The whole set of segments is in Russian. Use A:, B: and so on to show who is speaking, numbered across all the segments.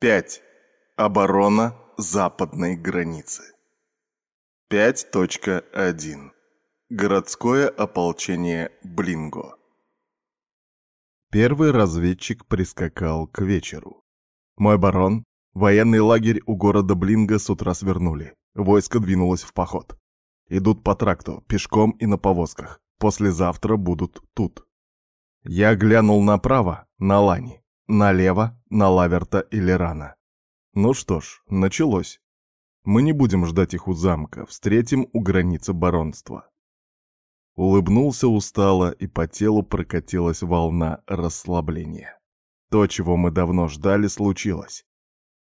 A: 5. Оборона западной границы. 5.1. Городское ополчение Блинго. Первый разведчик прискакал к вечеру. «Мой барон, военный лагерь у города Блинго с утра свернули. Войско двинулось в поход. Идут по тракту, пешком и на повозках. Послезавтра будут тут». Я глянул направо, на Лани, налево, на Лаверта и Лерана. Ну что ж, началось. Мы не будем ждать их у замка, встретим у границы баронства. Улыбнулся устало, и по телу прокатилась волна расслабления. То, чего мы давно ждали, случилось.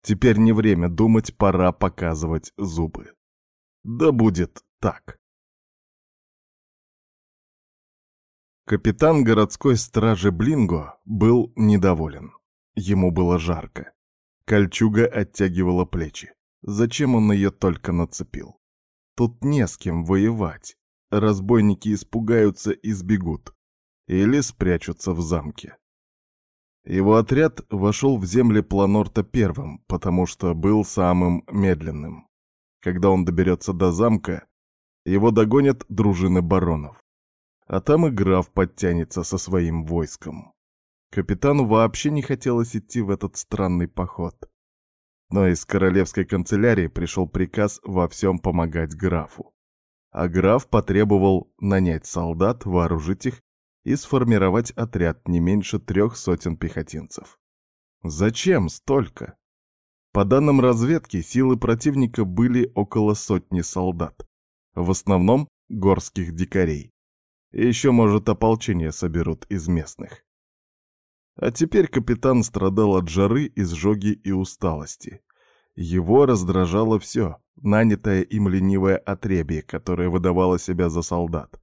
A: Теперь не время думать, пора показывать зубы. Да будет так. Капитан городской стражи Блинго был недоволен. Ему было жарко. Кольчуга оттягивала плечи. Зачем он ее только нацепил? Тут не с кем воевать. Разбойники испугаются и сбегут. Или спрячутся в замке. Его отряд вошел в земли Планорта первым, потому что был самым медленным. Когда он доберется до замка, его догонят дружины баронов. А там и граф подтянется со своим войском. Капитану вообще не хотелось идти в этот странный поход. Но из королевской канцелярии пришел приказ во всем помогать графу. А граф потребовал нанять солдат, вооружить их и сформировать отряд не меньше трех сотен пехотинцев. Зачем столько? По данным разведки, силы противника были около сотни солдат. В основном горских дикарей. И еще, может, ополчение соберут из местных. А теперь капитан страдал от жары, изжоги и усталости. Его раздражало все, нанятое им ленивое отребье, которое выдавало себя за солдат.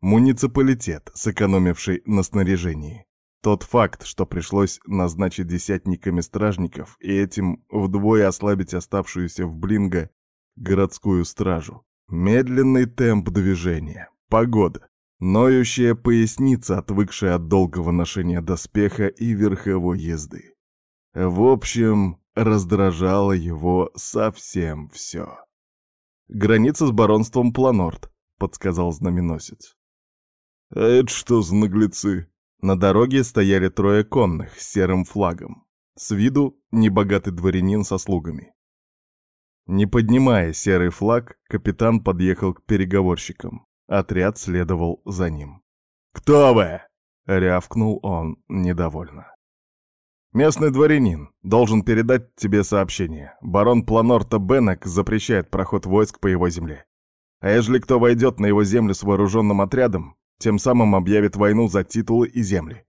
A: Муниципалитет, сэкономивший на снаряжении. Тот факт, что пришлось назначить десятниками стражников и этим вдвое ослабить оставшуюся в Блинго городскую стражу. Медленный темп движения, погода, Ноющая поясница, отвыкшая от долгого ношения доспеха и верховой езды. В общем, раздражало его совсем все. «Граница с баронством Планорт», — подсказал знаменосец. «А это что за наглецы?» На дороге стояли трое конных с серым флагом. С виду небогатый дворянин со слугами. Не поднимая серый флаг, капитан подъехал к переговорщикам. Отряд следовал за ним. «Кто вы?» — рявкнул он недовольно. «Местный дворянин. Должен передать тебе сообщение. Барон Планорта Беннек запрещает проход войск по его земле. А ежели кто войдет на его землю с вооруженным отрядом, тем самым объявит войну за титулы и земли».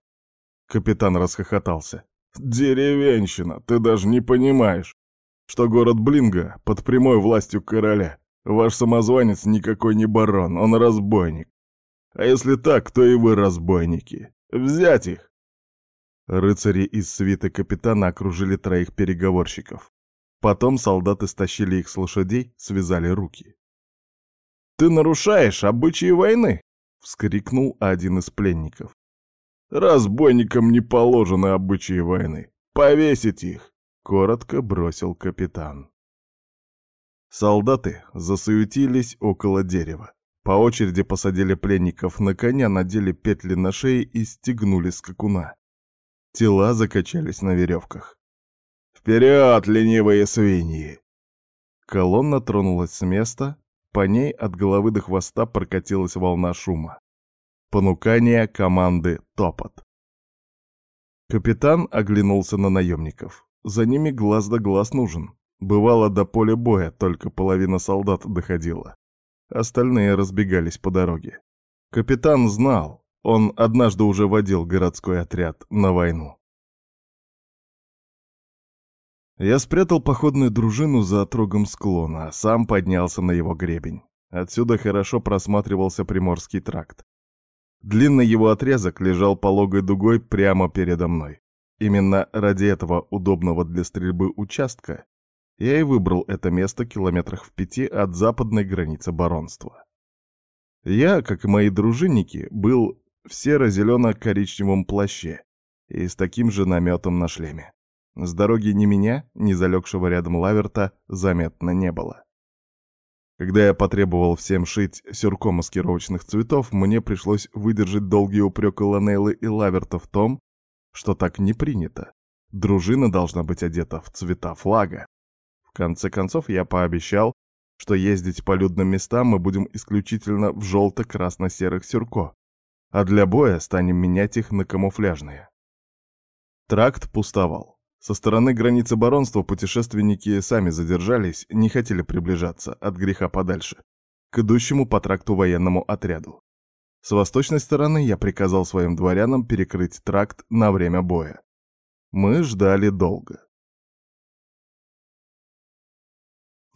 A: Капитан расхохотался. «Деревенщина, ты даже не понимаешь, что город Блинга под прямой властью короля. Ваш самозванец никакой не барон, он разбойник. А если так, то и вы разбойники. Взять их!» Рыцари из свиты капитана окружили троих переговорщиков. Потом солдаты стащили их с лошадей, связали руки. «Ты нарушаешь обычаи войны!» — вскрикнул один из пленников. «Разбойникам не положены обычаи войны. Повесить их!» — коротко бросил капитан. Солдаты засуетились около дерева. По очереди посадили пленников на коня, надели петли на шее и стегнули скакуна. Тела закачались на веревках. «Вперед, ленивые свиньи!» Колонна тронулась с места, по ней от головы до хвоста прокатилась волна шума. Понукание команды «Топот». Капитан оглянулся на наемников. За ними глаз да глаз нужен. Бывало, до поля боя только половина солдат доходила. Остальные разбегались по дороге. Капитан знал, он однажды уже водил городской отряд на войну. Я спрятал походную дружину за отрогом склона, а сам поднялся на его гребень. Отсюда хорошо просматривался Приморский тракт. Длинный его отрезок лежал пологой дугой прямо передо мной. Именно ради этого удобного для стрельбы участка я и выбрал это место километрах в пяти от западной границы баронства. Я, как и мои дружинники, был в серо-зелено-коричневом плаще и с таким же наметом на шлеме. С дороги ни меня, ни залегшего рядом Лаверта заметно не было. Когда я потребовал всем шить сюрко маскировочных цветов, мне пришлось выдержать долгий упрек Ланейлы и Лаверта в том, что так не принято. Дружина должна быть одета в цвета флага. Конце концов, я пообещал, что ездить по людным местам мы будем исключительно в желто-красно-серых сюрко, а для боя станем менять их на камуфляжные. Тракт пустовал. Со стороны границы баронства путешественники сами задержались, не хотели приближаться от греха подальше, к идущему по тракту военному отряду. С восточной стороны я приказал своим дворянам перекрыть тракт на время боя. Мы ждали долго.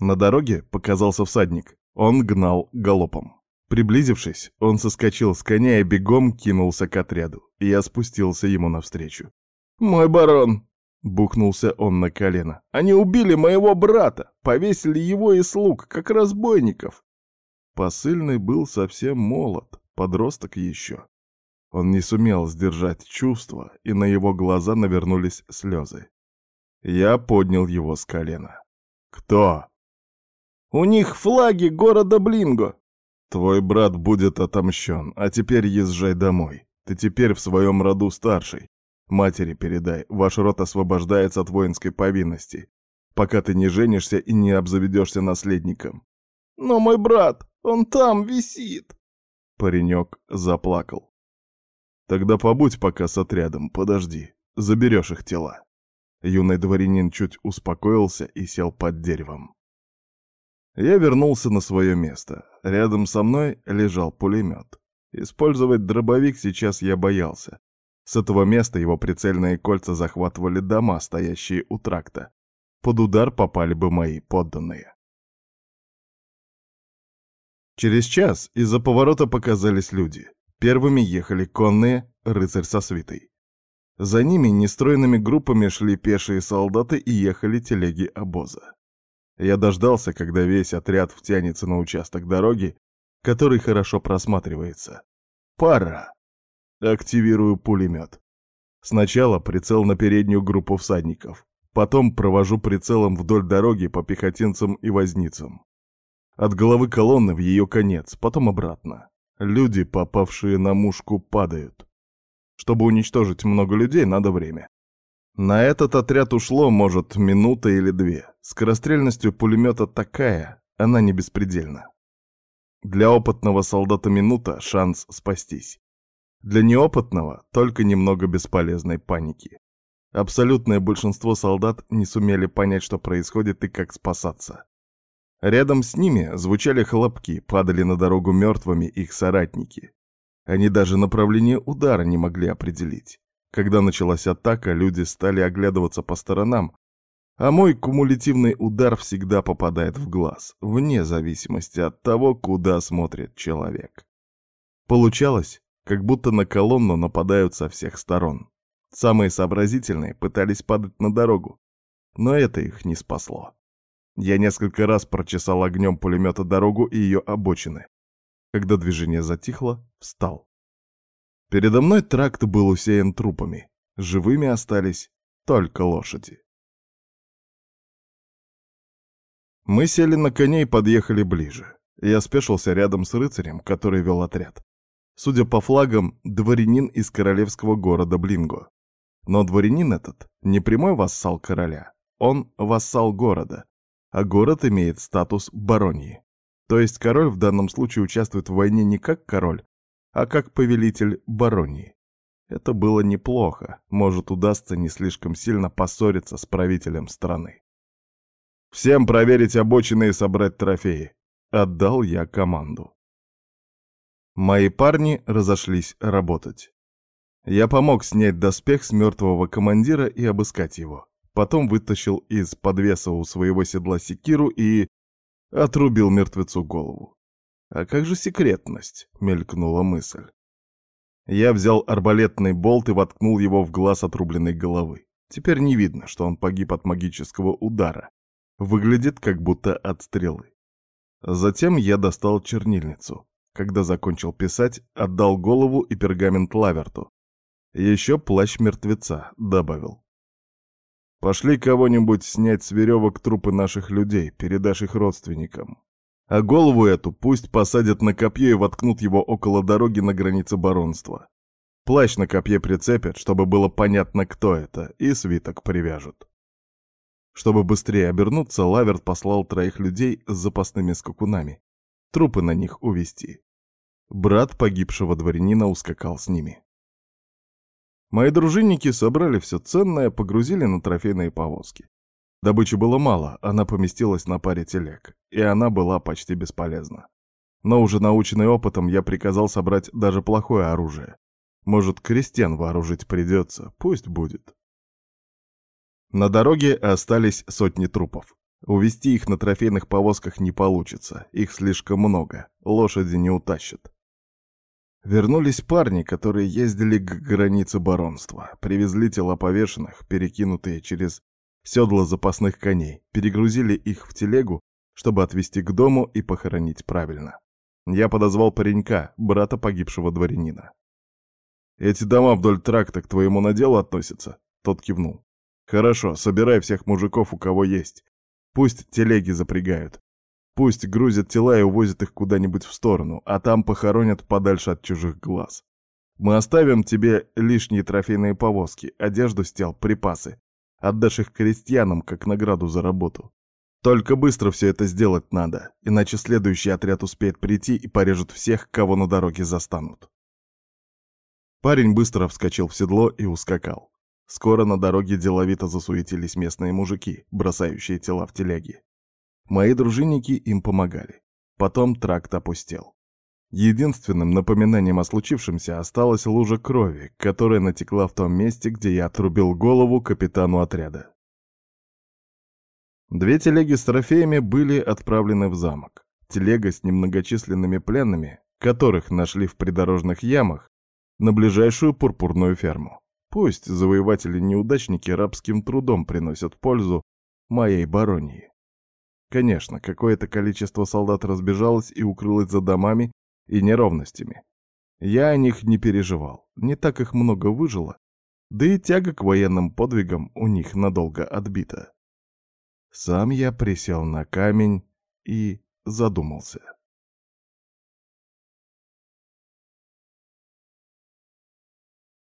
A: На дороге показался всадник. Он гнал галопом. Приблизившись, он соскочил с коня и бегом кинулся к отряду. Я спустился ему навстречу. «Мой барон!» Бухнулся он на колено. «Они убили моего брата! Повесили его и слуг, как разбойников!» Посыльный был совсем молод, подросток еще. Он не сумел сдержать чувства, и на его глаза навернулись слезы. Я поднял его с колена. «Кто?» «У них флаги города Блинго!» «Твой брат будет отомщен, а теперь езжай домой. Ты теперь в своем роду старший. Матери передай, ваш род освобождается от воинской повинности, пока ты не женишься и не обзаведешься наследником. Но мой брат, он там висит. Паренек заплакал. Тогда побудь пока с отрядом, подожди, заберешь их тела. Юный дворянин чуть успокоился и сел под деревом. Я вернулся на свое место. Рядом со мной лежал пулемет. Использовать дробовик сейчас я боялся. С этого места его прицельные кольца захватывали дома, стоящие у тракта. Под удар попали бы мои подданные. Через час из-за поворота показались люди. Первыми ехали конные, рыцарь со свитой. За ними нестройными группами шли пешие солдаты и ехали телеги обоза. Я дождался, когда весь отряд втянется на участок дороги, который хорошо просматривается. Пора. Активирую пулемет. Сначала прицел на переднюю группу всадников. Потом провожу прицелом вдоль дороги по пехотинцам и возницам. От головы колонны в ее конец, потом обратно. Люди, попавшие на мушку, падают. Чтобы уничтожить много людей, надо время. На этот отряд ушло, может, минута или две. Скорострельностью пулемета такая, она не беспредельна. Для опытного солдата минута — шанс спастись. Для неопытного только немного бесполезной паники. Абсолютное большинство солдат не сумели понять, что происходит и как спасаться. Рядом с ними звучали хлопки, падали на дорогу мертвыми их соратники. Они даже направление удара не могли определить. Когда началась атака, люди стали оглядываться по сторонам, а мой кумулятивный удар всегда попадает в глаз, вне зависимости от того, куда смотрит человек. Получалось, как будто на колонну нападают со всех сторон. Самые сообразительные пытались падать на дорогу, но это их не спасло. Я несколько раз прочесал огнем пулемета дорогу и ее обочины. Когда движение затихло, встал. Передо мной тракт был усеян трупами. Живыми остались только лошади. Мы сели на коней и подъехали ближе. Я спешился рядом с рыцарем, который вел отряд. Судя по флагам, дворянин из королевского города Блинго. Но дворянин этот не прямой вассал короля, он вассал города, а город имеет статус баронии. То есть король в данном случае участвует в войне не как король, а как повелитель баронии. Это было неплохо, может удастся не слишком сильно поссориться с правителем страны. «Всем проверить обочины и собрать трофеи», — отдал я команду. Мои парни разошлись работать. Я помог снять доспех с мертвого командира и обыскать его. Потом вытащил из подвеса у своего седла секиру и... отрубил мертвецу голову. «А как же секретность?» — мелькнула мысль. Я взял арбалетный болт и воткнул его в глаз отрубленной головы. Теперь не видно, что он погиб от магического удара. Выглядит, как будто от стрелы. Затем я достал чернильницу. Когда закончил писать, отдал голову и пергамент Лаверту. Еще плащ мертвеца добавил. Пошли кого-нибудь снять с веревок трупы наших людей, передашь их родственникам. А голову эту пусть посадят на копье и воткнут его около дороги на границе баронства. Плащ на копье прицепят, чтобы было понятно, кто это, и свиток привяжут. Чтобы быстрее обернуться, Лаверт послал троих людей с запасными скакунами. Трупы на них увести. Брат погибшего дворянина ускакал с ними. Мои дружинники собрали все ценное, погрузили на трофейные повозки. Добычи было мало, она поместилась на паре телег, и она была почти бесполезна. Но уже наученный опытом я приказал собрать даже плохое оружие. Может, крестьян вооружить придется, пусть будет. На дороге остались сотни трупов. Увести их на трофейных повозках не получится, их слишком много, лошади не утащат. Вернулись парни, которые ездили к границе баронства, привезли тела повешенных, перекинутые через седла запасных коней, перегрузили их в телегу, чтобы отвезти к дому и похоронить правильно. Я подозвал паренька, брата погибшего дворянина. «Эти дома вдоль тракта к твоему наделу относятся?» Тот кивнул. «Хорошо, собирай всех мужиков, у кого есть. Пусть телеги запрягают. Пусть грузят тела и увозят их куда-нибудь в сторону, а там похоронят подальше от чужих глаз. Мы оставим тебе лишние трофейные повозки, одежду с тел, припасы. Отдашь их крестьянам, как награду за работу. Только быстро все это сделать надо, иначе следующий отряд успеет прийти и порежут всех, кого на дороге застанут. Парень быстро вскочил в седло и ускакал. Скоро на дороге деловито засуетились местные мужики, бросающие тела в телеги. Мои дружинники им помогали. Потом тракт опустел. Единственным напоминанием о случившемся осталась лужа крови, которая натекла в том месте, где я отрубил голову капитану отряда. Две телеги с трофеями были отправлены в замок. Телега с немногочисленными пленными, которых нашли в придорожных ямах, на ближайшую пурпурную ферму. Пусть завоеватели-неудачники рабским трудом приносят пользу моей баронии. Конечно, какое-то количество солдат разбежалось и укрылось за домами и неровностями. Я о них не переживал, не так их много выжило, да и тяга к военным подвигам у них надолго отбита. Сам я присел на камень и задумался.